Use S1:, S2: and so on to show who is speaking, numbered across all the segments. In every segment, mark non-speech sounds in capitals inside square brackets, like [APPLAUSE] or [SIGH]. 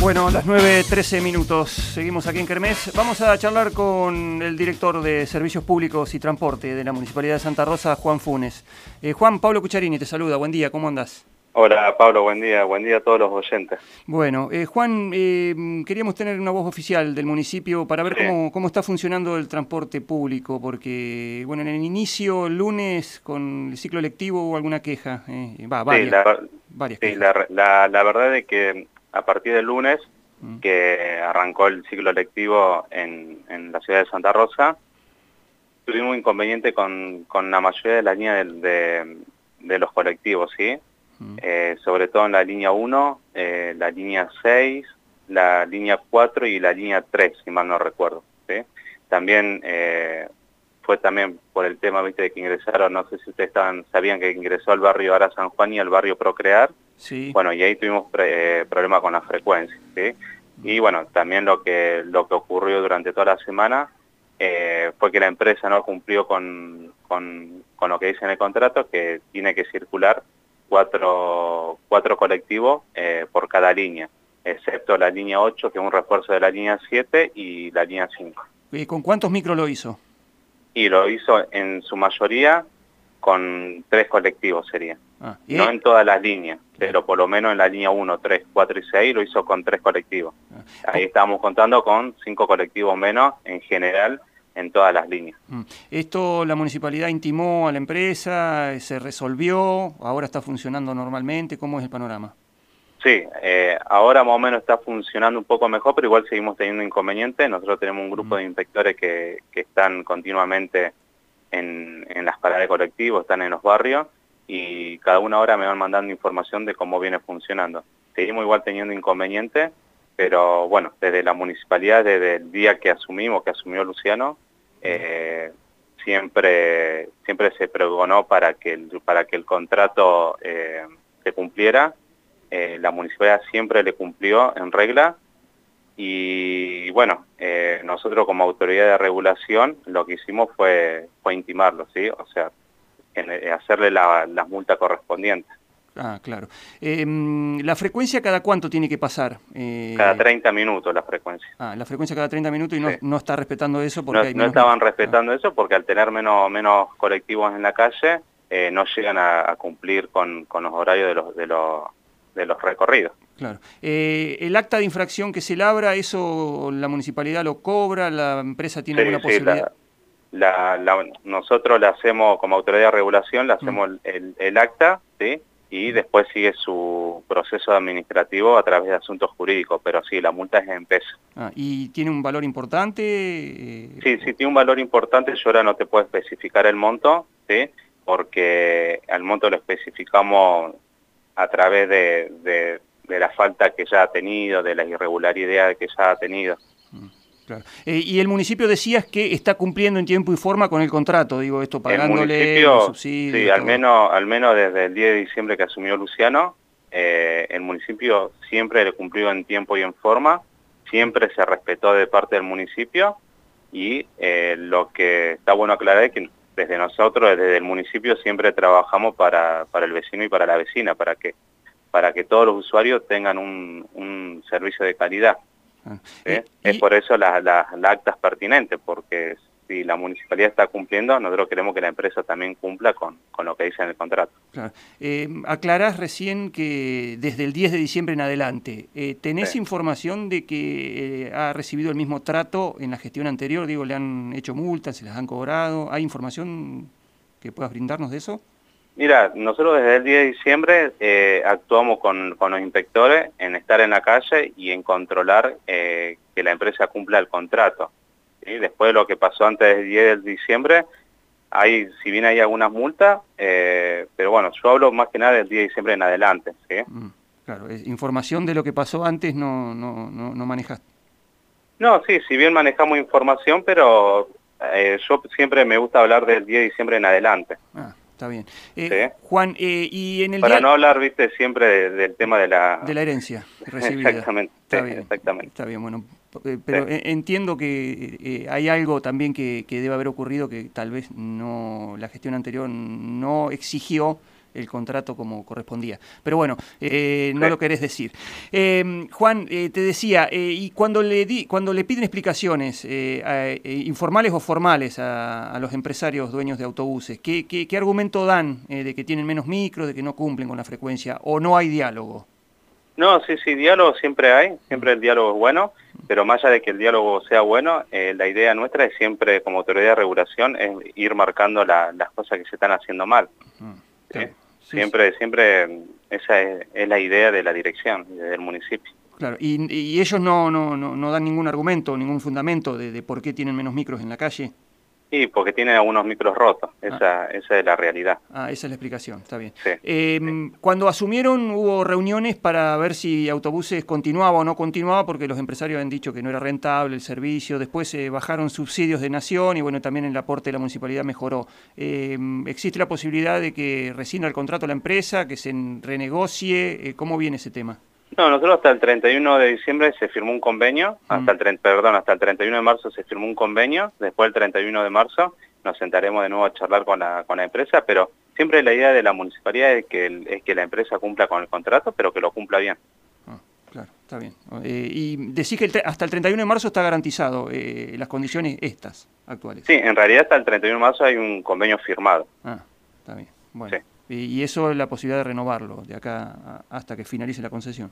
S1: Bueno, las 9.13 minutos, seguimos aquí en Kermés. Vamos a charlar con el director de Servicios Públicos y Transporte de la Municipalidad de Santa Rosa, Juan Funes. Eh, Juan, Pablo Cucharini te saluda, buen día, ¿cómo andás?
S2: Hola Pablo, buen día, buen día a todos los oyentes.
S1: Bueno, eh, Juan, eh, queríamos tener una voz oficial del municipio para ver
S2: Sí.
S1: cómo, cómo está funcionando el transporte público, porque, bueno, en el inicio, el lunes, con el ciclo lectivo hubo alguna queja, eh, va,
S2: Sí,
S1: varias,
S2: la,
S1: varias
S2: sí,
S1: quejas.
S2: la, la- la verdad es que a partir del lunes,
S1: Mm.
S2: que arrancó el ciclo lectivo en, en la ciudad de Santa Rosa, tuvimos inconveniente con, con la mayoría de las líneas del- de, de los colectivos, ¿sí?
S1: Mm.
S2: Eh, sobre todo en la línea 1, eh, la línea 6, la línea 4 y la línea 3, si mal no recuerdo. ¿sí? También eh, fue también por el tema viste de que ingresaron, no sé si ustedes estaban, sabían que ingresó al barrio Ara San Juan y al barrio Procrear,
S1: Sí,
S2: bueno, y ahí tuvimos eh, problemas con la frecuencia. ¿sí? Y bueno, también lo que, lo que ocurrió durante toda la semana eh, fue que la empresa no cumplió con, con, con lo que dice en el contrato, que tiene que circular cuatro, cuatro colectivos eh, por cada línea, excepto la línea 8, que es un refuerzo de la línea 7, y la línea 5.
S1: Eh, ¿con cuántos micros lo hizo?
S2: Y lo hizo en su mayoría con tres colectivos sería.
S1: Ah, y-
S2: No en todas las líneas, pero por lo menos en la línea 1, 3, 4 y 6 lo hizo con tres colectivos.
S1: Ah.
S2: Ahí estábamos contando con cinco colectivos menos en general en todas las líneas.
S1: Mm. Esto la municipalidad intimó a la empresa, se resolvió, ahora está funcionando normalmente, ¿cómo es el panorama?
S2: Sí, eh, ahora más o menos está funcionando un poco mejor, pero igual seguimos teniendo inconvenientes. Nosotros tenemos un grupo
S1: Mm.
S2: de inspectores que, que están continuamente en, en las paradas de colectivos, están en los barrios y cada una hora me van mandando información de cómo viene funcionando. Seguimos igual teniendo inconvenientes, pero bueno, desde la municipalidad, desde el día que asumimos, que asumió Luciano, eh, siempre siempre se pregonó para que el, para que el contrato eh, se cumpliera. Eh, la municipalidad siempre le cumplió en regla y bueno, nosotros como autoridad de regulación lo que hicimos fue, fue intimarlo, ¿sí? O sea, en- eh, hacerle la, multas correspondientes.
S1: Ah, claro. Eh, mm, ¿La frecuencia cada cuánto tiene que pasar? Eh,
S2: Cada 30 minutos la frecuencia.
S1: Ah, la frecuencia cada 30 minutos y no,
S2: Sí.
S1: no está respetando eso porque
S2: No,
S1: hay
S2: no estaban
S1: micros.
S2: respetando eso porque al tener menos, menos colectivos en la calle, eh, no llegan a, a cumplir con, con los horarios de los, de los, de los recorridos.
S1: Ah, claro. Eh, ¿El acta de infracción que se labra, eso la municipalidad lo cobra, la empresa tiene
S2: Sí,
S1: alguna
S2: sí,
S1: posibilidad?
S2: la, la- la- nosotros le hacemos, como autoridad de regulación,
S1: Mm.
S2: le hacemos el, el- el acta, ¿sí? Y después sigue su proceso administrativo a través de asuntos jurídicos, pero sí, la multa es en pesos.
S1: Ah, ¿Y tiene un valor importante? Eh,
S2: Sí, sí, tiene un valor importante, yo ahora no te puedo especificar el monto, ¿sí? Porque al monto lo especificamos a través de, de- de la falta que ya ha tenido, de la irregularidad que ya ha tenido.
S1: Claro. Eh, y el municipio decías que está cumpliendo en tiempo y forma con el contrato, digo, esto
S2: El
S1: pagándole los subsidios.
S2: sí, al menos, al menos desde el 10 de diciembre que asumió Luciano, eh, el municipio siempre le cumplió en tiempo y en forma, siempre se respetó de parte del municipio y eh, lo que está bueno aclarar es que desde nosotros, desde el municipio, siempre trabajamos para, para el vecino y para la vecina, para que, para que todos los usuarios tengan un, un servicio de calidad.
S1: Y-
S2: Es por eso las las- las actas pertinentes, porque si la municipalidad está cumpliendo, nosotros queremos que la empresa también cumpla con, con lo que dice en el contrato.
S1: Claro. Eh, aclarás recién que desde el 10 de diciembre en adelante, eh, ¿tenés
S2: Sí.
S1: información de que eh, ha recibido el mismo trato en la gestión anterior? Digo, ¿le han hecho multas, se las han cobrado? ¿Hay información que puedas brindarnos de eso?
S2: Mira, nosotros desde el 10 de diciembre eh, actuamos con, con los inspectores en estar en la calle y en controlar eh, que la empresa cumpla el contrato. ¿sí? Después de lo que pasó antes del 10 de diciembre, hay, si bien hay algunas multas, eh, pero bueno, yo hablo más que nada del 10 de diciembre en adelante. ¿sí?
S1: Mm, claro, información de lo que pasó antes no, no, no, no manejaste.
S2: No, sí, si bien manejamos información, pero yo siempre me gusta hablar del 10 de diciembre en adelante.
S1: Ah, está bien. Eh,
S2: Sí.
S1: Juan, eh, y en el
S2: Para
S1: día
S2: no hablar, viste, siempre de- del tema de la...
S1: de la herencia [LAUGHS] recibida.
S2: Exactamente,
S1: Está
S2: sí,
S1: bien,
S2: exactamente.
S1: Está bien, bueno. Eh, Pero
S2: Sí.
S1: eh, entiendo que eh, hay algo también que, que debe haber ocurrido que tal vez no la gestión anterior no exigió el contrato como correspondía. Pero bueno, eh, no lo querés decir. Eh, Juan, te decía, y cuando le, di, cuando le piden explicaciones informales o formales a, los empresarios dueños de autobuses, ¿qué, qué argumento dan de que tienen menos micros, de que no cumplen con la frecuencia o no hay diálogo?
S2: No, sí, sí, diálogo siempre hay, siempre el diálogo es bueno, pero más allá de que el diálogo sea bueno, eh, la idea nuestra es siempre, como autoridad de regulación, es ir marcando las cosas que se están haciendo mal. siempre, siempre esa es, la idea de la dirección, del municipio.
S1: Claro, y, ellos no, no, no, dan ningún argumento, ningún fundamento de por qué tienen menos micros en la calle.
S2: Sí, porque tiene algunos micros rotos, ah. esa, esa es la realidad.
S1: Ah, esa es la explicación, está bien. Em, cuando asumieron hubo reuniones para ver si autobuses continuaba o no continuaba, porque los empresarios han dicho que no era rentable el servicio, después se bajaron subsidios de Nación y bueno, también el aporte de la municipalidad mejoró. Em, ¿Existe la posibilidad de que rescinda el contrato la empresa, que se renegocie? Eh, ¿Cómo viene ese tema?
S2: No, nosotros hasta el 31 de diciembre se firmó un convenio, mm. hasta el perdón, hasta el 31 de marzo se firmó un convenio, después el 31 de marzo nos sentaremos de nuevo a charlar con la, con la empresa, pero siempre la idea de la municipalidad es que, es que la empresa cumpla con el contrato, pero que lo cumpla bien.
S1: Ah, claro, está bien. Eh, y decís que hasta el 31 de marzo está garantizado eh, las condiciones estas actuales.
S2: Sí, en realidad hasta el 31 de marzo hay un convenio firmado.
S1: Ah, está bien. Bueno. Y eso es la posibilidad de renovarlo de acá hasta que finalice la concesión.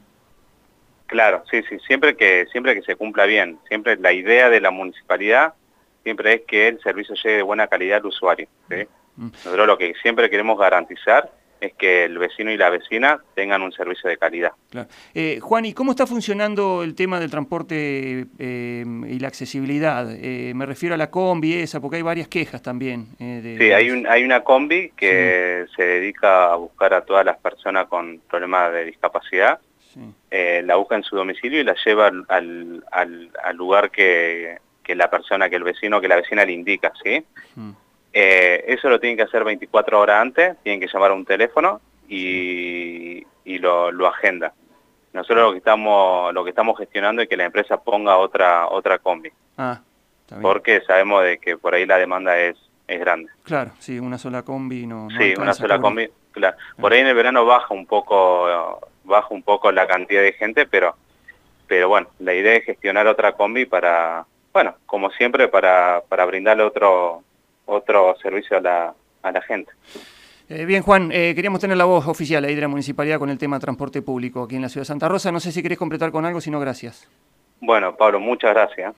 S2: Claro, sí, sí, siempre que, siempre que se cumpla bien. Siempre la idea de la municipalidad siempre es que el servicio llegue de buena calidad al usuario. Mm. Nosotros lo que siempre queremos garantizar es que el vecino y la vecina tengan un servicio de calidad.
S1: Eh, Juan, ¿y cómo está funcionando el tema del transporte eh, y la accesibilidad? Eh, me refiero a la combi esa, porque hay varias quejas también.
S2: sí, hay, un, hay una combi que se dedica a buscar a todas las personas con problemas de discapacidad. La busca en su domicilio y la lleva al, al, lugar que, que, la persona, que el vecino, que la vecina le indica, ¿sí? Eh, eso lo tienen que hacer 24 horas antes, tienen que llamar a un teléfono y, lo, lo, agenda. Nosotros lo que estamos lo que estamos gestionando es que la empresa ponga otra otra combi. Ah, Porque sabemos de que por ahí la demanda es, es grande.
S1: Claro, sí, una sola combi no...
S2: sí, una sola combi, claro. Por ahí en el verano baja un poco baja un poco la cantidad de gente, pero pero bueno, la idea es gestionar otra combi para, bueno, como siempre, para, para brindarle otro otro servicio a la, a la gente.
S1: Eh, bien, Juan, eh, queríamos tener la voz oficial ahí de la municipalidad con el tema transporte público aquí en la ciudad de Santa Rosa. No sé si querés completar con algo, si no, gracias.
S2: Bueno, Pablo, muchas gracias.